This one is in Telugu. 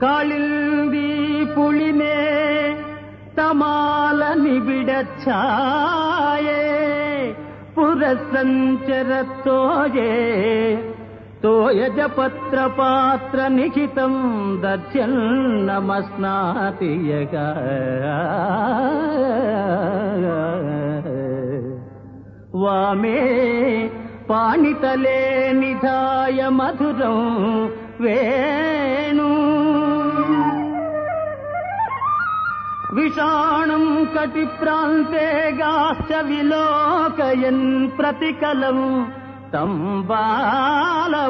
ಕಾಳಿಂದಿ ಪುಳಿನೇ ತಮಾಲ ನಿಬಿಡಚ್ಛಾಯೇ ಪುರಸಂಚರ ತೋಯೇ తోయజ పత్ర పాత్ర నిఖితం దర్శన్నమస్నాతియగా వామే పాణితలే నిధాయ మధురం వేణు విషాణం కటి ప్రాంతే గాశ్చ విలోకయన్ ప్రతికలం తం బాలమాలోకయే